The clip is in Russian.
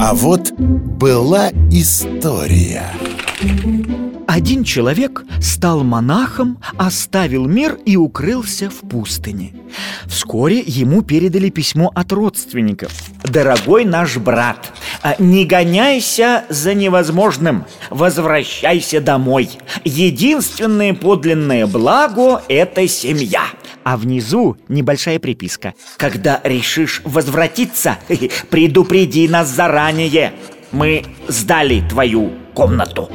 А вот была история один человек стал монахом, оставил мир и укрылся в пустыне. Вскоре ему передали письмо от родственников. «Дорогой наш брат, а, не гоняйся за невозможным, возвращайся домой. Единственное подлинное благо – это семья». А внизу небольшая приписка. «Когда решишь возвратиться, предупреди нас заранее. Мы сдали твою комнату».